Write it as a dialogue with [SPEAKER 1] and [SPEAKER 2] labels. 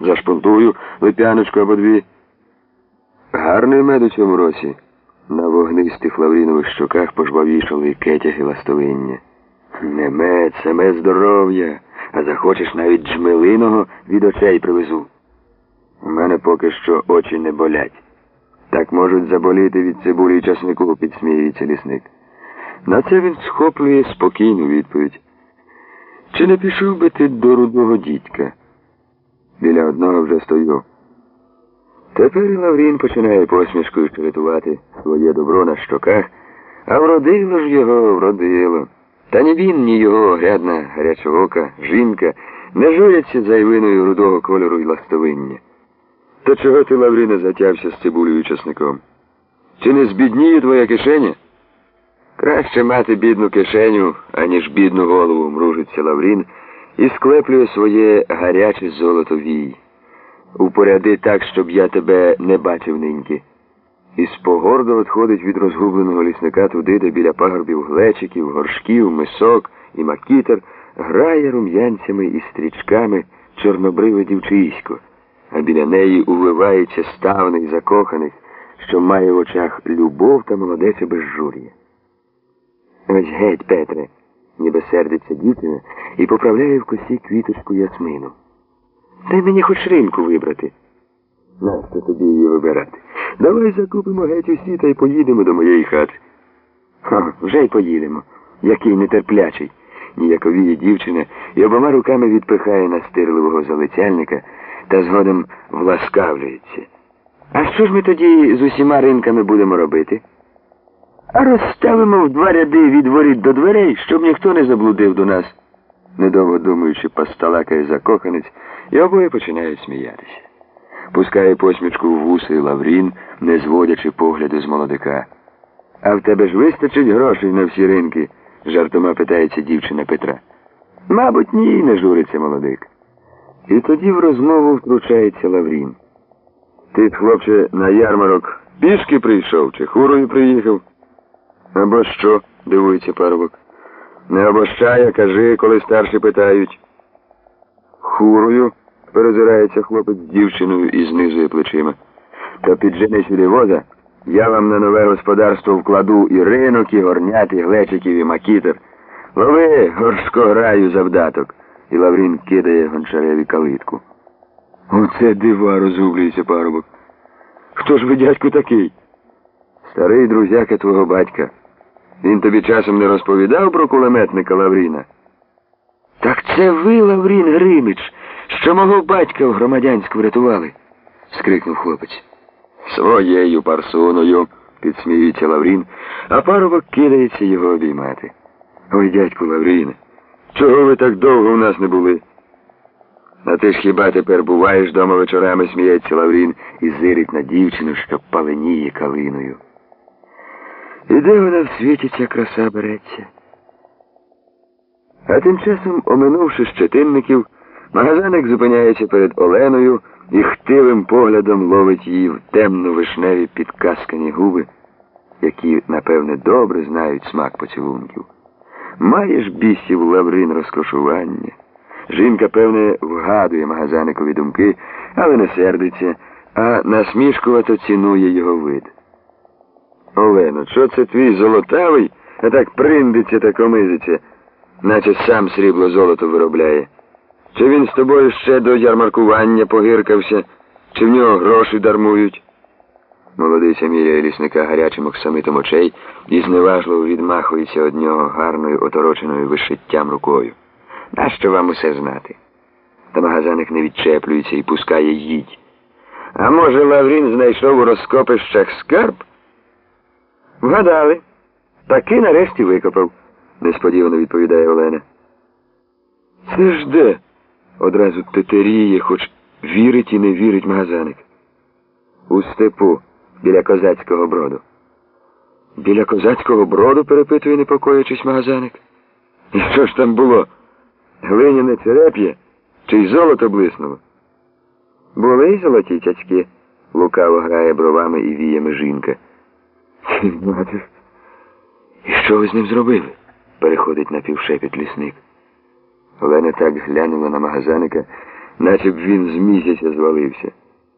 [SPEAKER 1] Зашпунтую липяночку або дві. Гарний мед у цьому році. На вогнистих лаврінових щоках пожвавішали кетяги ластовиння. Не мед, мед здоров'я, а захочеш навіть джмелиного від очей привезу. У мене поки що очі не болять. Так можуть заболіти від цибулі і часнику, підсміюється лісник. На це він схоплює спокійну відповідь. Чи не пішов би ти до рудого дідька? Біля одного вже стою. Тепер Лаврін починає посмішкою щебетувати своє добро на щоках, а вродило ж його, вродило. Та ні він, ні його огрядна гарячоока, жінка не журяться зайвиною рудого кольору й ластовиння. То чого ти, Лавріне, затявся з цибулею і часником? Чи не збідніє твоя кишеня? Краще мати бідну кишеню, аніж бідну голову, мружиться Лаврін і склеплює своє гаряче золото вій. Упоряди так, щоб я тебе не бачив ниньки. І спогордо відходить від розгубленого лісника туди, де біля пагорбів глечиків, горшків, мисок і макітер грає рум'янцями і стрічками чорнобриве дівчисько, а біля неї увивається ставний закоханий, що має в очах любов та молодече безжур'я. Ось геть, Петре, ніби сердиться дівчина і поправляє в косі квіточку ясмину. Дай мені хоч ринку вибрати. Нащо тобі її вибирати? Давай закупимо геть усі та й поїдемо до моєї хати. Ха, вже й поїдемо. Який нетерплячий. Ніяковіє дівчина і обома руками відпихає настирливого залицяльника та згодом власкавлюється. А що ж ми тоді з усіма ринками будемо робити? А розставимо в два ряди від воріт до дверей, щоб ніхто не заблудив до нас. Недовго думаючи, посталакає закоханець, і обоє починають сміятися. Пускає посмішку в вуси Лаврін, не зводячи погляду з молодика. А в тебе ж вистачить грошей на всі ринки? жартома питається дівчина Петра. Мабуть, ні, не журиться молодик. І тоді в розмову втручається Лаврін. Ти, хлопче, на ярмарок пішки прийшов чи хурою приїхав? Або що? дивується парубок. Не обощає, кажи, коли старші питають. Хурою, перезирається хлопець дівчиною і знизує плечима. То піджени сюди воза, я вам на нове господарство вкладу і ринок, і горнят, і глечиків, і макітер. Лови горшко граю завдаток. І Лаврін кидає гончареві калитку. Оце дива, розгублюється парубок. Хто ж ви, дядьку, такий? Старий друзяка твого батька. Він тобі часом не розповідав про кулеметника Лавріна? Так це ви, Лаврін Гримич, що мого батька в громадянську врятували, скрикнув хлопець. Своєю парсуною, підсміюється Лаврін, а парубок кидається його обіймати. Ой, дядьку Лавріне, чого ви так довго у нас не були? А ти ж хіба тепер буваєш дома вечорами, сміється Лаврін і зирить на дівчину, що паленіє калиною. І де вона в світі ця краса береться? А тим часом, оминувши щетинників, магазаник зупиняється перед Оленою і хтивим поглядом ловить її в темно вишневі підкаскані губи, які, напевне, добре знають смак поцілунків. Маєш бісів лаврин розкошування. Жінка, певне, вгадує магазаникові думки, але не сердиться, а насмішкувато цінує його вид. Олено, що це твій золотавий, а так приндиться та комизиться, наче сам срібло золото виробляє? Чи він з тобою ще до ярмаркування погиркався, чи в нього гроші дармують? Молодиця міряє лісника гарячим оксамитом очей і зневажливо відмахується від нього гарною отороченою вишиттям рукою. Нащо вам усе знати? Та магазаник не відчеплюється і пускає їдь. А може, Лаврін знайшов у розкопищах скарб? Вгадали. Таки нарешті викопав, несподівано відповідає Олена. Це ж де? Одразу тетеріє, хоч вірить і не вірить магазаник. У степу, біля козацького броду. Біля козацького броду, перепитує, непокоячись магазаник. І що ж там було? Глиняне череп'є чи й золото блиснуло? Були й золоті цяцьки, лукаво грає бровами і віями жінка. Бачиш? І що ви з ним зробили? переходить на півшепіт лісник. Олена так глянула на магазаника, наче б він з місяця звалився.